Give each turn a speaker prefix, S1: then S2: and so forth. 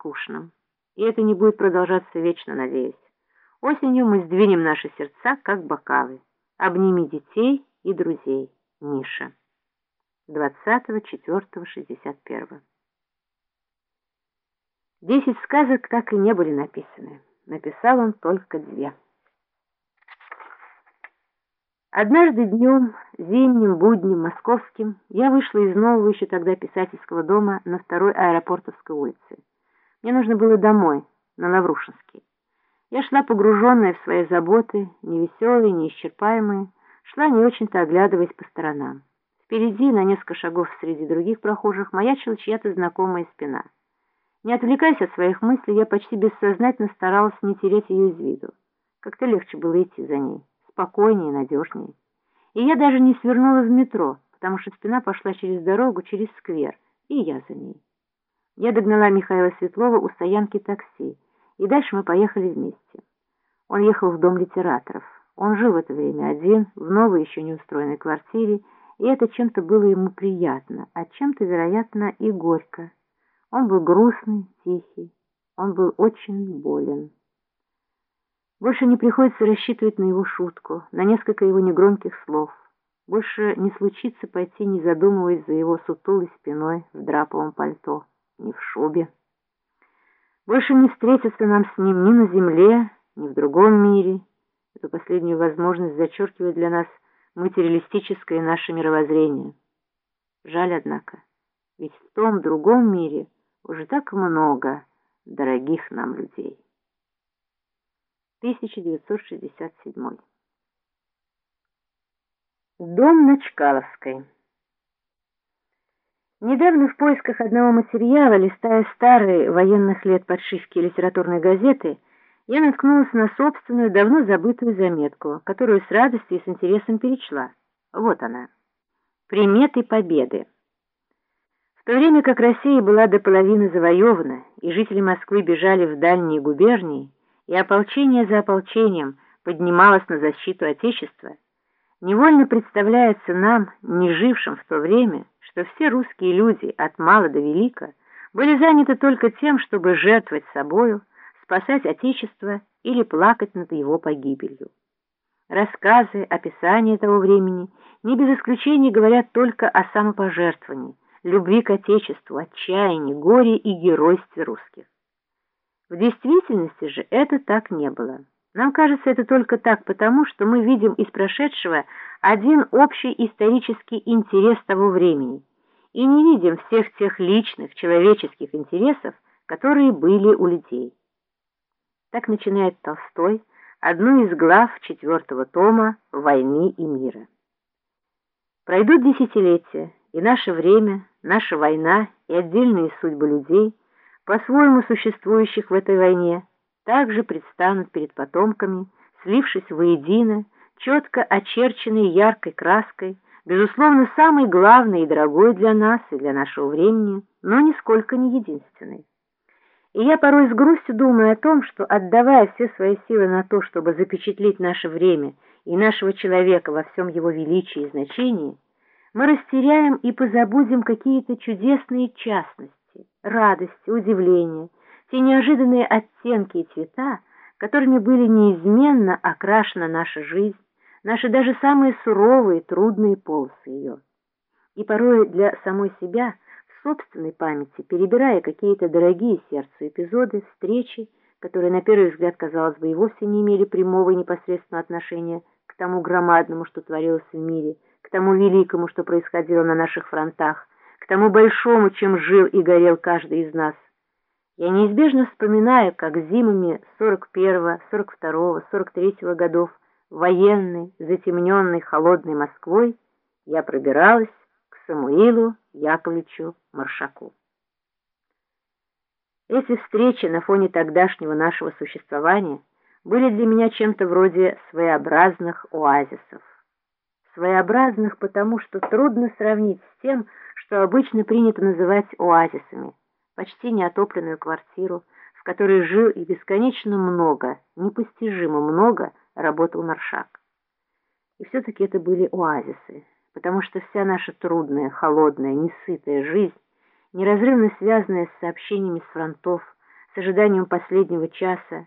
S1: скучным. И это не будет продолжаться вечно, надеюсь. Осенью мы сдвинем наши сердца, как бокалы. Обними детей и друзей. Миша. 20.04.61 Десять сказок так и не были написаны. Написал он только две. Однажды днем, зимним, будним, московским, я вышла из нового еще тогда писательского дома на второй аэропортовской улице. Мне нужно было домой, на Лаврушинский. Я шла погруженная в свои заботы, невеселые, неисчерпаемые, шла не очень-то оглядываясь по сторонам. Впереди, на несколько шагов среди других прохожих, маячила чья-то знакомая спина. Не отвлекаясь от своих мыслей, я почти бессознательно старалась не терять ее из виду. Как-то легче было идти за ней, спокойнее надежнее. И я даже не свернула в метро, потому что спина пошла через дорогу, через сквер, и я за ней. Я догнала Михаила Светлова у стоянки такси, и дальше мы поехали вместе. Он ехал в дом литераторов. Он жил в это время один, в новой еще не устроенной квартире, и это чем-то было ему приятно, а чем-то, вероятно, и горько. Он был грустный, тихий, он был очень болен. Больше не приходится рассчитывать на его шутку, на несколько его негромких слов. Больше не случится пойти, не задумываясь за его сутулой спиной в драповом пальто ни в шубе. Больше не встретиться нам с ним ни на земле, ни в другом мире. Эту последнюю возможность зачеркивает для нас материалистическое наше мировоззрение. Жаль, однако, ведь в том другом мире уже так много дорогих нам людей. 1967 Дом на Чкаловской Недавно в поисках одного материала, листая старые военных лет подшивки литературной газеты, я наткнулась на собственную, давно забытую заметку, которую с радостью и с интересом перечла. Вот она. Приметы победы. В то время как Россия была до половины завоевана, и жители Москвы бежали в дальние губернии, и ополчение за ополчением поднималось на защиту Отечества, невольно представляется нам, не жившим в то время, что все русские люди от мала до велика были заняты только тем, чтобы жертвовать собою, спасать Отечество или плакать над его погибелью. Рассказы, описания того времени не без исключения говорят только о самопожертвовании, любви к Отечеству, отчаянии, горе и геройстве русских. В действительности же это так не было. Нам кажется это только так потому, что мы видим из прошедшего один общий исторический интерес того времени и не видим всех тех личных человеческих интересов, которые были у людей. Так начинает Толстой одну из глав четвертого тома «Войны и мира». Пройдут десятилетия, и наше время, наша война и отдельные судьбы людей, по-своему существующих в этой войне, также предстанут перед потомками, слившись воедино, четко очерченной яркой краской, безусловно, самый главный и дорогой для нас и для нашего времени, но нисколько не единственный. И я порой с грустью думаю о том, что, отдавая все свои силы на то, чтобы запечатлеть наше время и нашего человека во всем его величии и значении, мы растеряем и позабудем какие-то чудесные частности, радости, удивления, те неожиданные оттенки и цвета, которыми были неизменно окрашена наша жизнь, наши даже самые суровые, трудные полосы ее. И порой для самой себя, в собственной памяти, перебирая какие-то дорогие сердцу эпизоды, встречи, которые на первый взгляд, казалось бы, и вовсе не имели прямого и непосредственного отношения к тому громадному, что творилось в мире, к тому великому, что происходило на наших фронтах, к тому большому, чем жил и горел каждый из нас. Я неизбежно вспоминаю, как зимами 41-го, 42-го, 43-го годов военной, затемненной холодной Москвой, я пробиралась к Самуилу Яковлевичу Маршаку. Эти встречи на фоне тогдашнего нашего существования были для меня чем-то вроде своеобразных оазисов. Своеобразных потому, что трудно сравнить с тем, что обычно принято называть оазисами, почти неотопленную квартиру, в которой жил и бесконечно много, непостижимо много, работал Маршак. И все-таки это были оазисы, потому что вся наша трудная, холодная, несытая жизнь, неразрывно связанная с сообщениями с фронтов, с ожиданием последнего часа,